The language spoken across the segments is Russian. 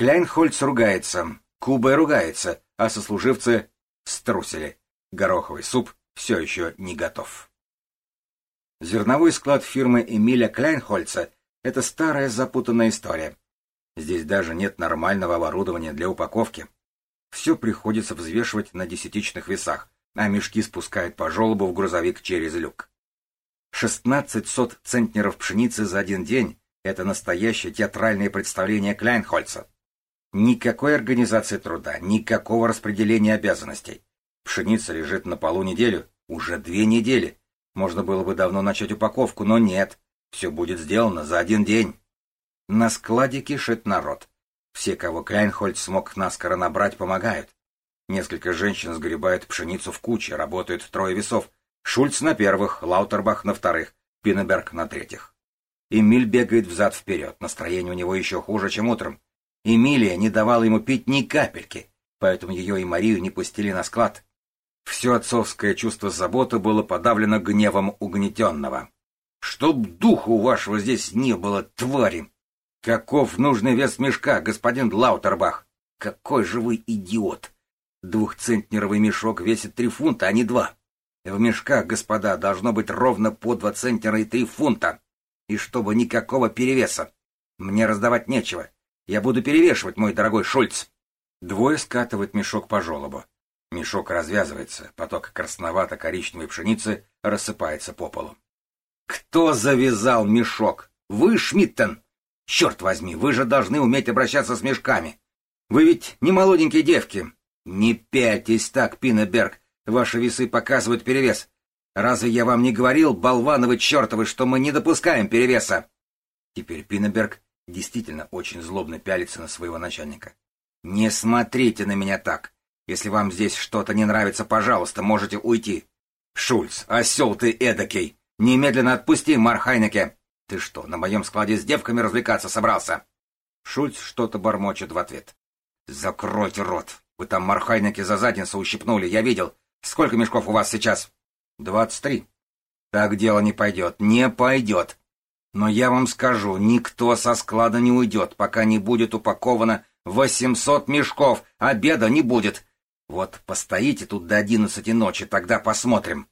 Кляйнхольц ругается, Куба ругается, а сослуживцы струсили. Гороховый суп все еще не готов. Зерновой склад фирмы Эмиля Кляйнхольца — это старая запутанная история. Здесь даже нет нормального оборудования для упаковки. Все приходится взвешивать на десятичных весах, а мешки спускают по желобу в грузовик через люк. 16 сот центнеров пшеницы за один день — это настоящее театральное представление Кляйнхольца. Никакой организации труда, никакого распределения обязанностей. Пшеница лежит на полу неделю, уже две недели. Можно было бы давно начать упаковку, но нет. Все будет сделано за один день. На складе кишит народ. Все, кого Кляйнхольд смог наскоро набрать, помогают. Несколько женщин сгребают пшеницу в куче, работают трое весов. Шульц на первых, Лаутербах на вторых, Пиннеберг на третьих. Эмиль бегает взад-вперед, настроение у него еще хуже, чем утром. Эмилия не давала ему пить ни капельки, поэтому ее и Марию не пустили на склад. Все отцовское чувство заботы было подавлено гневом угнетенного. «Чтоб духу вашего здесь не было, твари! Каков нужный вес мешка, господин Лаутербах? Какой же вы идиот! Двухцентнеровый мешок весит три фунта, а не два. В мешках, господа, должно быть ровно по два центнера и три фунта. И чтобы никакого перевеса. Мне раздавать нечего. Я буду перевешивать, мой дорогой Шульц. Двое скатывают мешок по желобу. Мешок развязывается, поток красновато-коричневой пшеницы рассыпается по полу. Кто завязал мешок? Вы, Шмидтен? Черт возьми, вы же должны уметь обращаться с мешками. Вы ведь не молоденькие девки. Не пятьтесь так, Пинеберг. Ваши весы показывают перевес. Разве я вам не говорил, болвановы чертовы, что мы не допускаем перевеса? Теперь Пинеберг действительно очень злобно пялится на своего начальника. «Не смотрите на меня так! Если вам здесь что-то не нравится, пожалуйста, можете уйти!» «Шульц, осел ты эдакий! Немедленно отпусти Мархайнеке! Ты что, на моем складе с девками развлекаться собрался?» Шульц что-то бормочет в ответ. «Закройте рот! Вы там Мархайнеке за задницу ущипнули, я видел! Сколько мешков у вас сейчас?» «Двадцать три». «Так дело не пойдет, не пойдет! Но я вам скажу, никто со склада не уйдет, пока не будет упаковано восемьсот мешков, обеда не будет. Вот постоите тут до одиннадцати ночи, тогда посмотрим.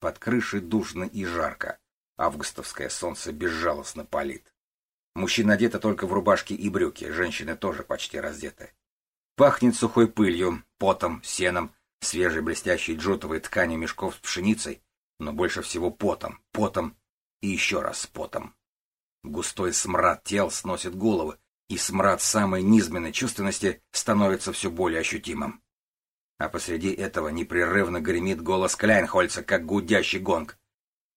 Под крышей душно и жарко. Августовское солнце безжалостно палит. Мужчина одеты только в рубашки и брюки, женщины тоже почти раздеты. Пахнет сухой пылью, потом, сеном, свежей блестящей джутовой тканью мешков с пшеницей, но больше всего потом, потом и еще раз потом. Густой смрад тел сносит головы, и смрад самой низменной чувственности становится все более ощутимым. А посреди этого непрерывно гремит голос Кляйнхольца, как гудящий гонг.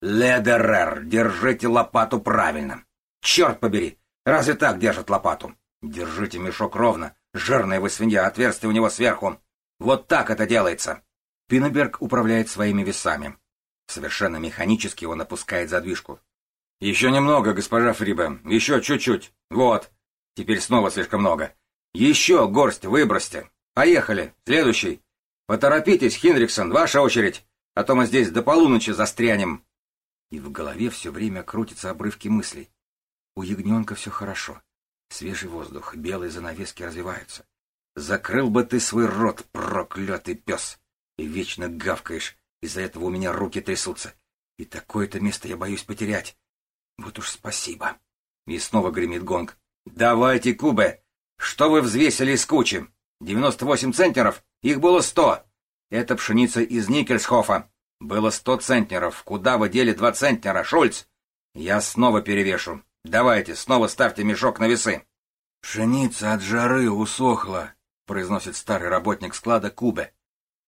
«Ледерер, держите лопату правильно! Черт побери! Разве так держат лопату? Держите мешок ровно, жирная вы свинья, отверстие у него сверху. Вот так это делается!» Пиннеберг управляет своими весами. Совершенно механически он опускает задвижку. «Еще немного, госпожа Фрибе, еще чуть-чуть. Вот. Теперь снова слишком много. Еще горсть выбросьте. Поехали. Следующий. Поторопитесь, Хинриксон, ваша очередь, а то мы здесь до полуночи застрянем». И в голове все время крутятся обрывки мыслей. У ягненка все хорошо. Свежий воздух, белые занавески развиваются. Закрыл бы ты свой рот, проклятый пес, и вечно гавкаешь, из-за этого у меня руки трясутся. И такое-то место я боюсь потерять. Вот уж спасибо. И снова гремит гонг. Давайте, Кубе! Что вы взвесили из кучи? Девяносто восемь центнеров? Их было сто. Это пшеница из Никельсхофа. Было сто центнеров. Куда вы дели два центнера, Шульц? Я снова перевешу. Давайте, снова ставьте мешок на весы. Пшеница от жары усохла, произносит старый работник склада Кубе.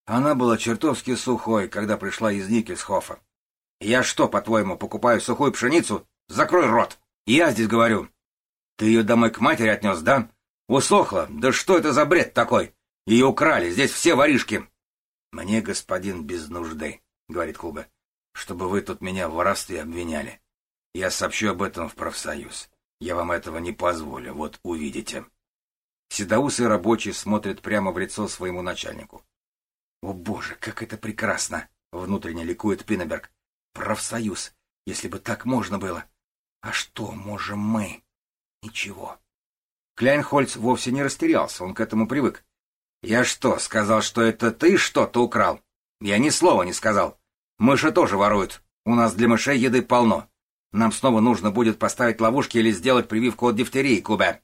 Она была чертовски сухой, когда пришла из Никельсхофа. Я что, по-твоему, покупаю сухую пшеницу? Закрой рот! Я здесь говорю. Ты ее домой к матери отнес, да? Усохла? Да что это за бред такой? Ее украли, здесь все воришки. Мне, господин, без нужды, говорит Куба, чтобы вы тут меня в воровстве обвиняли. Я сообщу об этом в профсоюз. Я вам этого не позволю, вот увидите. Седоусый рабочий смотрит прямо в лицо своему начальнику. О боже, как это прекрасно! Внутренне ликует Пиннеберг. Профсоюз, если бы так можно было. А что можем мы? Ничего. Кляйнхольц вовсе не растерялся, он к этому привык. «Я что, сказал, что это ты что-то украл?» «Я ни слова не сказал. Мыши тоже воруют. У нас для мышей еды полно. Нам снова нужно будет поставить ловушки или сделать прививку от дифтерии, Кубе».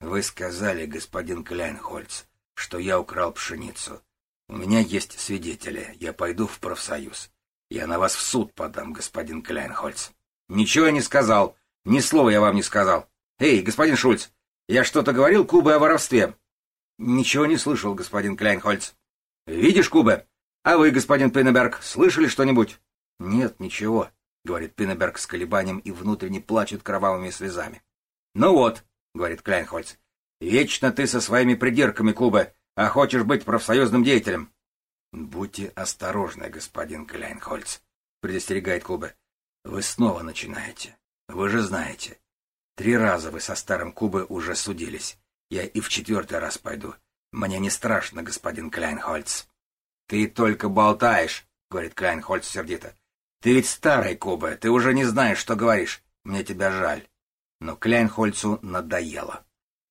«Вы сказали, господин Кляйнхольц, что я украл пшеницу. У меня есть свидетели. Я пойду в профсоюз. Я на вас в суд подам, господин Кляйнхольц». «Ничего я не сказал. Ни слова я вам не сказал. Эй, господин Шульц, я что-то говорил Кубе о воровстве?» «Ничего не слышал, господин Кляйнхольц». «Видишь, Кубе, а вы, господин Пиннеберг, слышали что-нибудь? Нет, ничего, говорит Пиннеберг с колебанием и внутренне плачет кровавыми слезами. Ну вот, говорит Кляйнхольц, вечно ты со своими придирками, Куба, а хочешь быть профсоюзным деятелем. Будьте осторожны, господин Кляйнхольц, предостерегает Куба. Вы снова начинаете. Вы же знаете. Три раза вы со старым Кубой уже судились. Я и в четвертый раз пойду. Мне не страшно, господин Кляйнхольц. «Ты только болтаешь», — говорит Клайнхольц сердито. «Ты ведь старый, Куба, ты уже не знаешь, что говоришь. Мне тебя жаль». Но Кляйнхольцу надоело.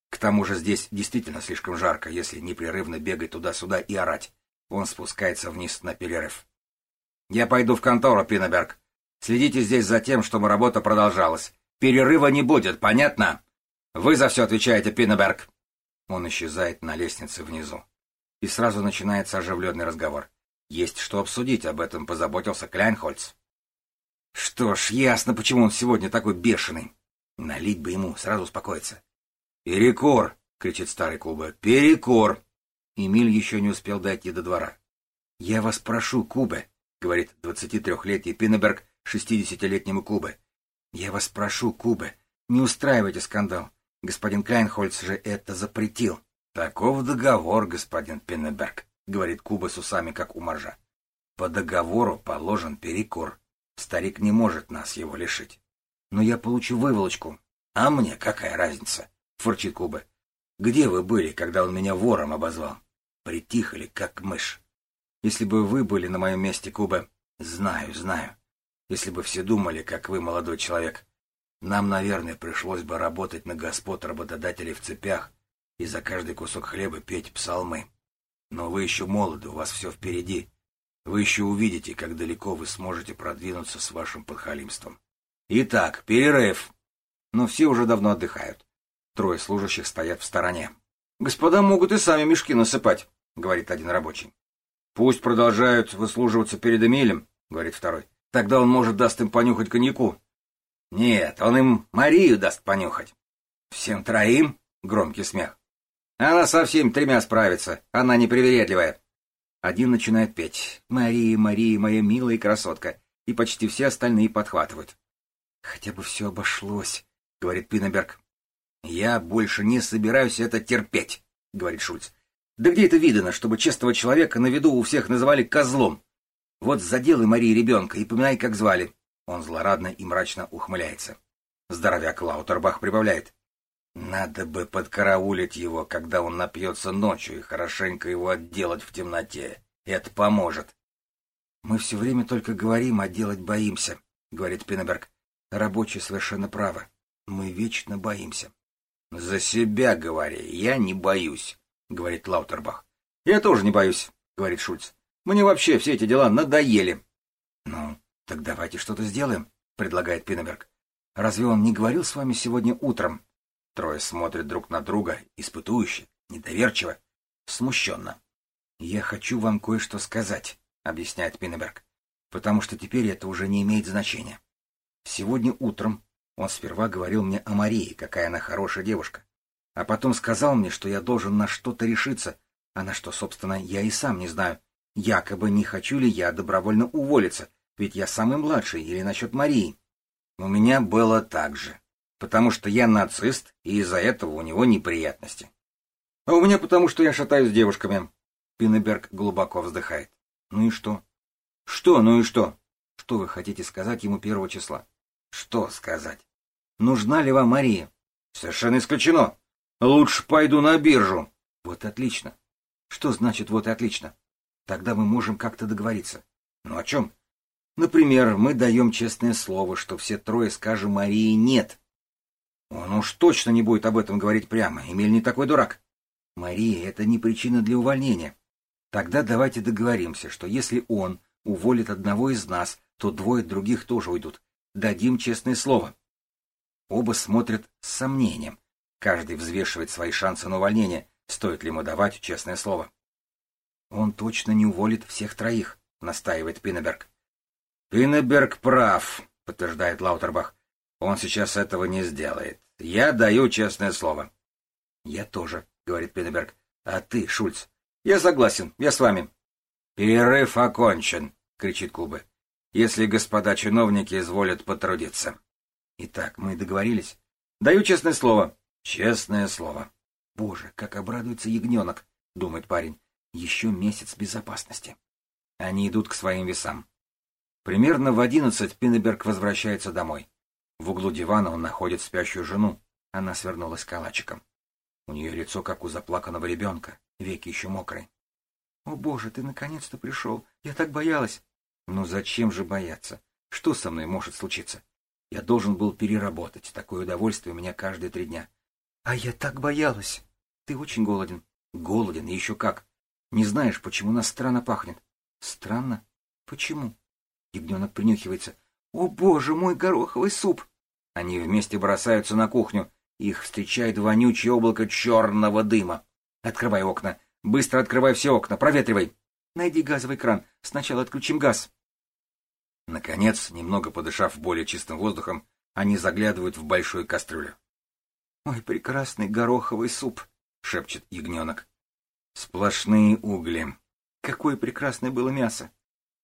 К тому же здесь действительно слишком жарко, если непрерывно бегать туда-сюда и орать. Он спускается вниз на перерыв. «Я пойду в контору, Пиннеберг. Следите здесь за тем, чтобы работа продолжалась. Перерыва не будет, понятно? Вы за все отвечаете, Пиннеберг». Он исчезает на лестнице внизу и сразу начинается оживленный разговор. Есть что обсудить, об этом позаботился Кляйнхольц. Что ж, ясно, почему он сегодня такой бешеный. Налить бы ему, сразу успокоиться. «Перекор!» — кричит старый Куба. «Перекор!» Эмиль еще не успел дойти до двора. «Я вас прошу, Кубе», — говорит 23-летний Пиннеберг 60-летнему Кубе. «Я вас прошу, Кубе, не устраивайте скандал. Господин Кляйнхольц же это запретил». Таков договор, господин Пеннеберг, говорит Куба с усами, как у моржа. По договору положен перекор. Старик не может нас его лишить. Но я получу выволочку. А мне какая разница? Фурчит Куба. Где вы были, когда он меня вором обозвал? Притихали, как мышь. Если бы вы были на моем месте, Куба... Знаю, знаю. Если бы все думали, как вы, молодой человек. Нам, наверное, пришлось бы работать на господ работодателей в цепях, и за каждый кусок хлеба петь псалмы. Но вы еще молоды, у вас все впереди. Вы еще увидите, как далеко вы сможете продвинуться с вашим подхалимством. Итак, перерыв. Но все уже давно отдыхают. Трое служащих стоят в стороне. Господа могут и сами мешки насыпать, говорит один рабочий. Пусть продолжают выслуживаться перед Эмилем, говорит второй. Тогда он, может, даст им понюхать коньяку. Нет, он им Марию даст понюхать. Всем троим? Громкий смех. Она совсем тремя справится, она непривередливая. Один начинает петь «Мария, Мария, моя милая красотка», и почти все остальные подхватывают. «Хотя бы все обошлось», — говорит Пиннеберг. «Я больше не собираюсь это терпеть», — говорит Шульц. «Да где это видано, чтобы честного человека на виду у всех называли козлом? Вот заделай Марии ребенка и поминай, как звали». Он злорадно и мрачно ухмыляется. Здоровяк Лаутербах прибавляет. Надо бы подкараулить его, когда он напьется ночью, и хорошенько его отделать в темноте. Это поможет. Мы все время только говорим, а делать боимся, говорит Пиннеберг. Рабочие совершенно правы. Мы вечно боимся. За себя говори, я не боюсь, говорит Лаутербах. Я тоже не боюсь, говорит Шульц. Мне вообще все эти дела надоели. Ну, так давайте что-то сделаем, предлагает Пиннеберг. Разве он не говорил с вами сегодня утром? Трое смотрят друг на друга, испытующе, недоверчиво, смущенно. «Я хочу вам кое-что сказать», — объясняет Пиннеберг, «потому что теперь это уже не имеет значения. Сегодня утром он сперва говорил мне о Марии, какая она хорошая девушка, а потом сказал мне, что я должен на что-то решиться, а на что, собственно, я и сам не знаю. Якобы не хочу ли я добровольно уволиться, ведь я самый младший, или насчет Марии. У меня было так же потому что я нацист, и из-за этого у него неприятности. А у меня потому, что я шатаюсь с девушками. Пиннеберг глубоко вздыхает. Ну и что? Что, ну и что? Что вы хотите сказать ему первого числа? Что сказать? Нужна ли вам Мария? Совершенно исключено. Лучше пойду на биржу. Вот отлично. Что значит вот и отлично? Тогда мы можем как-то договориться. Ну о чем? Например, мы даем честное слово, что все трое скажем Марии «нет», Он уж точно не будет об этом говорить прямо. Эмиль не такой дурак. Мария, это не причина для увольнения. Тогда давайте договоримся, что если он уволит одного из нас, то двое других тоже уйдут. Дадим честное слово. Оба смотрят с сомнением. Каждый взвешивает свои шансы на увольнение, стоит ли ему давать честное слово. Он точно не уволит всех троих, настаивает Пиннеберг. Пиннеберг прав, подтверждает Лаутербах. Он сейчас этого не сделает. Я даю честное слово. Я тоже, говорит Пиннеберг. А ты, Шульц? Я согласен, я с вами. Перерыв окончен, кричит Кубы. Если господа чиновники изволят потрудиться. Итак, мы договорились. Даю честное слово. Честное слово. Боже, как обрадуется ягненок, думает парень. Еще месяц безопасности. Они идут к своим весам. Примерно в одиннадцать Пиннеберг возвращается домой. В углу дивана он находит спящую жену. Она свернулась калачиком. У нее лицо, как у заплаканного ребенка, веки еще мокрые. — О, боже, ты наконец-то пришел! Я так боялась! — Ну зачем же бояться? Что со мной может случиться? Я должен был переработать. Такое удовольствие у меня каждые три дня. — А я так боялась! Ты очень голоден. — Голоден, и еще как. Не знаешь, почему нас странно пахнет? — Странно? Почему? Ягненок принюхивается. «О, боже мой, гороховый суп!» Они вместе бросаются на кухню. Их встречает вонючее облако черного дыма. «Открывай окна! Быстро открывай все окна! Проветривай!» «Найди газовый кран. Сначала отключим газ». Наконец, немного подышав более чистым воздухом, они заглядывают в большую кастрюлю. «Ой, прекрасный гороховый суп!» — шепчет ягненок. «Сплошные угли. Какое прекрасное было мясо!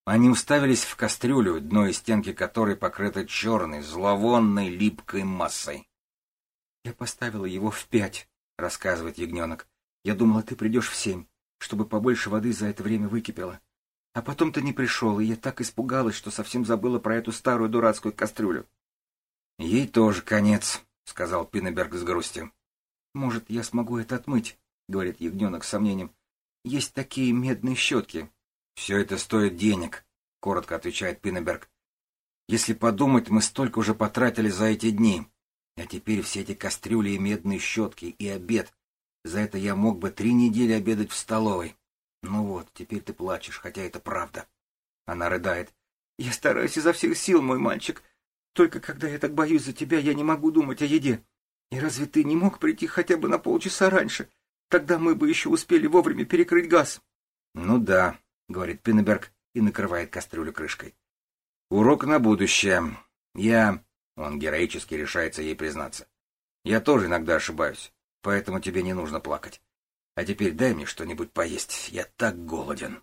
Они уставились в кастрюлю, дно и стенки которой покрыто черной, зловонной, липкой массой. «Я поставила его в пять», — рассказывает ягненок. «Я думала, ты придешь в семь, чтобы побольше воды за это время выкипело. А потом ты не пришел, и я так испугалась, что совсем забыла про эту старую дурацкую кастрюлю». «Ей тоже конец», — сказал Пиннеберг с грустью. «Может, я смогу это отмыть?» — говорит ягненок с сомнением. «Есть такие медные щетки, «Все это стоит денег», — коротко отвечает Пиннеберг. «Если подумать, мы столько уже потратили за эти дни. А теперь все эти кастрюли и медные щетки, и обед. За это я мог бы три недели обедать в столовой. Ну вот, теперь ты плачешь, хотя это правда». Она рыдает. «Я стараюсь изо всех сил, мой мальчик. Только когда я так боюсь за тебя, я не могу думать о еде. И разве ты не мог прийти хотя бы на полчаса раньше? Тогда мы бы еще успели вовремя перекрыть газ». «Ну да», — говорит Пиннеберг и накрывает кастрюлю крышкой. «Урок на будущее. Я...» — он героически решается ей признаться. «Я тоже иногда ошибаюсь, поэтому тебе не нужно плакать. А теперь дай мне что-нибудь поесть, я так голоден».